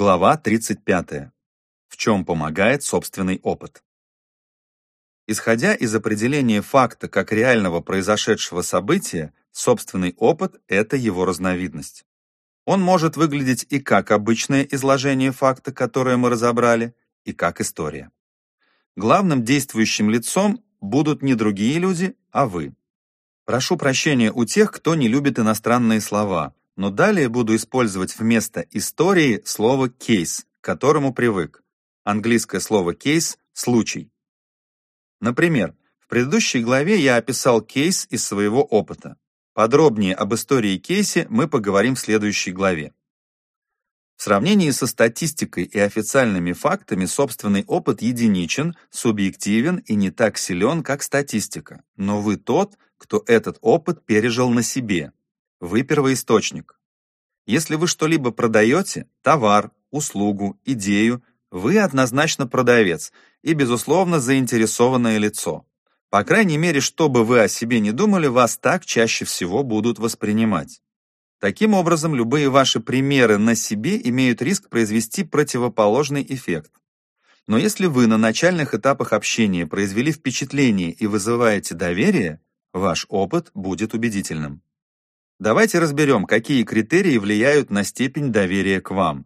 Глава 35. В чем помогает собственный опыт? Исходя из определения факта как реального произошедшего события, собственный опыт – это его разновидность. Он может выглядеть и как обычное изложение факта, которое мы разобрали, и как история. Главным действующим лицом будут не другие люди, а вы. Прошу прощения у тех, кто не любит иностранные слова, но далее буду использовать вместо истории слово «кейс», к которому привык. Английское слово «кейс» — «случай». Например, в предыдущей главе я описал кейс из своего опыта. Подробнее об истории кейсе мы поговорим в следующей главе. В сравнении со статистикой и официальными фактами собственный опыт единичен, субъективен и не так силен, как статистика. Но вы тот, кто этот опыт пережил на себе, вы первоисточник. Если вы что-либо продаете, товар, услугу, идею, вы однозначно продавец и, безусловно, заинтересованное лицо. По крайней мере, что бы вы о себе не думали, вас так чаще всего будут воспринимать. Таким образом, любые ваши примеры на себе имеют риск произвести противоположный эффект. Но если вы на начальных этапах общения произвели впечатление и вызываете доверие, ваш опыт будет убедительным. Давайте разберем, какие критерии влияют на степень доверия к вам.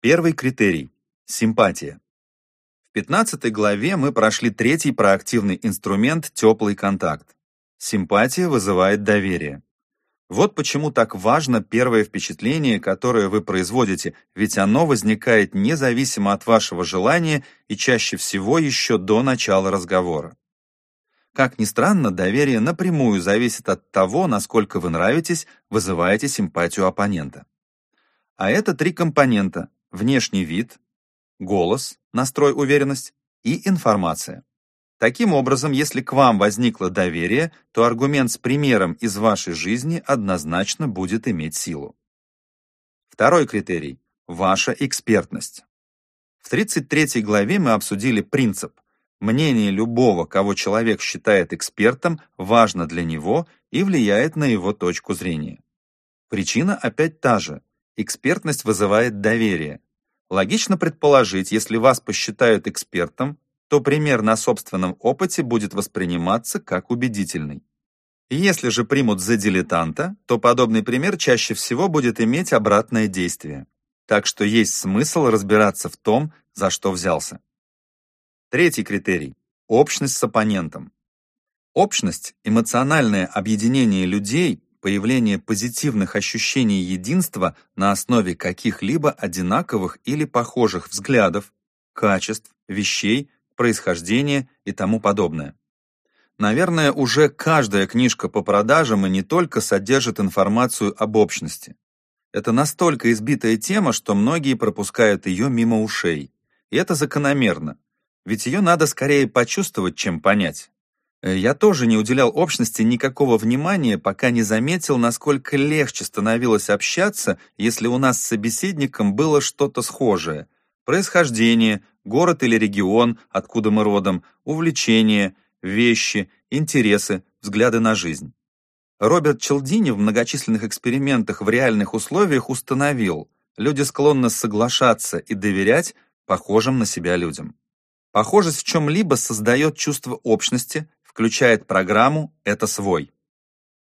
Первый критерий – симпатия. В 15 главе мы прошли третий проактивный инструмент «теплый контакт». Симпатия вызывает доверие. Вот почему так важно первое впечатление, которое вы производите, ведь оно возникает независимо от вашего желания и чаще всего еще до начала разговора. Как ни странно, доверие напрямую зависит от того, насколько вы нравитесь, вызываете симпатию оппонента. А это три компонента – внешний вид, голос, настрой, уверенность и информация. Таким образом, если к вам возникло доверие, то аргумент с примером из вашей жизни однозначно будет иметь силу. Второй критерий – ваша экспертность. В 33 главе мы обсудили принцип Мнение любого, кого человек считает экспертом, важно для него и влияет на его точку зрения. Причина опять та же. Экспертность вызывает доверие. Логично предположить, если вас посчитают экспертом, то пример на собственном опыте будет восприниматься как убедительный. Если же примут за дилетанта, то подобный пример чаще всего будет иметь обратное действие. Так что есть смысл разбираться в том, за что взялся. Третий критерий – общность с оппонентом. Общность – эмоциональное объединение людей, появление позитивных ощущений единства на основе каких-либо одинаковых или похожих взглядов, качеств, вещей, происхождения и тому подобное. Наверное, уже каждая книжка по продажам и не только содержит информацию об общности. Это настолько избитая тема, что многие пропускают ее мимо ушей. И это закономерно. Ведь ее надо скорее почувствовать, чем понять. Э, я тоже не уделял общности никакого внимания, пока не заметил, насколько легче становилось общаться, если у нас с собеседником было что-то схожее. Происхождение, город или регион, откуда мы родом, увлечения, вещи, интересы, взгляды на жизнь. Роберт Челдини в многочисленных экспериментах в реальных условиях установил, люди склонны соглашаться и доверять похожим на себя людям. Похожесть в чем-либо создает чувство общности, включает программу «это свой».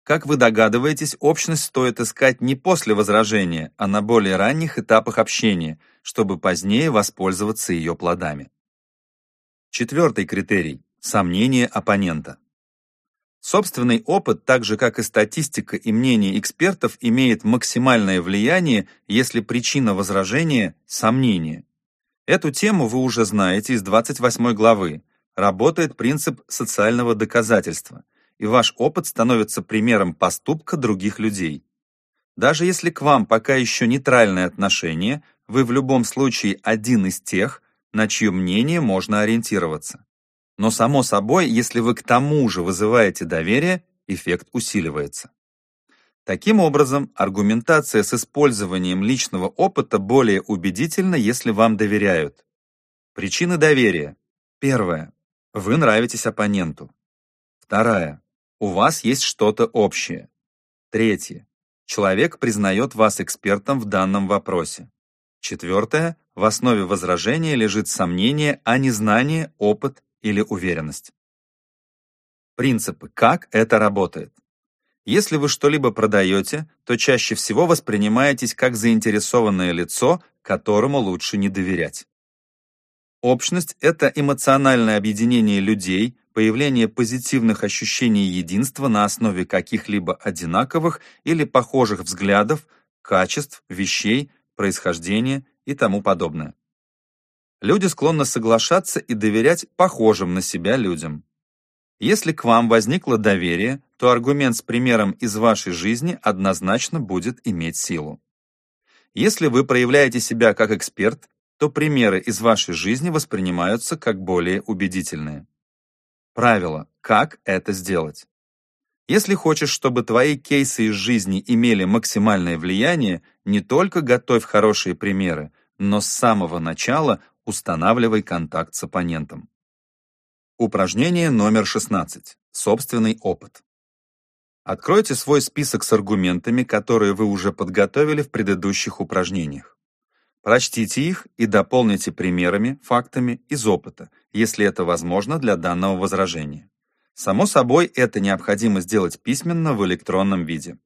Как вы догадываетесь, общность стоит искать не после возражения, а на более ранних этапах общения, чтобы позднее воспользоваться ее плодами. Четвертый критерий – сомнение оппонента. Собственный опыт, так же как и статистика и мнение экспертов, имеет максимальное влияние, если причина возражения – сомнение. Эту тему вы уже знаете из 28 главы. Работает принцип социального доказательства, и ваш опыт становится примером поступка других людей. Даже если к вам пока еще нейтральное отношение, вы в любом случае один из тех, на чье мнение можно ориентироваться. Но само собой, если вы к тому же вызываете доверие, эффект усиливается. Таким образом, аргументация с использованием личного опыта более убедительна, если вам доверяют. Причины доверия. Первое. Вы нравитесь оппоненту. Вторая. У вас есть что-то общее. Третье. Человек признает вас экспертом в данном вопросе. Четвертое. В основе возражения лежит сомнение, а не знание, опыт или уверенность. Принципы, как это работает. Если вы что-либо продаете, то чаще всего воспринимаетесь как заинтересованное лицо, которому лучше не доверять. Общность – это эмоциональное объединение людей, появление позитивных ощущений единства на основе каких-либо одинаковых или похожих взглядов, качеств, вещей, происхождения и тому подобное. Люди склонны соглашаться и доверять похожим на себя людям. Если к вам возникло доверие, то аргумент с примером из вашей жизни однозначно будет иметь силу. Если вы проявляете себя как эксперт, то примеры из вашей жизни воспринимаются как более убедительные. Правило, как это сделать. Если хочешь, чтобы твои кейсы из жизни имели максимальное влияние, не только готовь хорошие примеры, но с самого начала устанавливай контакт с оппонентом. Упражнение номер 16. Собственный опыт. Откройте свой список с аргументами, которые вы уже подготовили в предыдущих упражнениях. Прочтите их и дополните примерами, фактами из опыта, если это возможно для данного возражения. Само собой, это необходимо сделать письменно в электронном виде.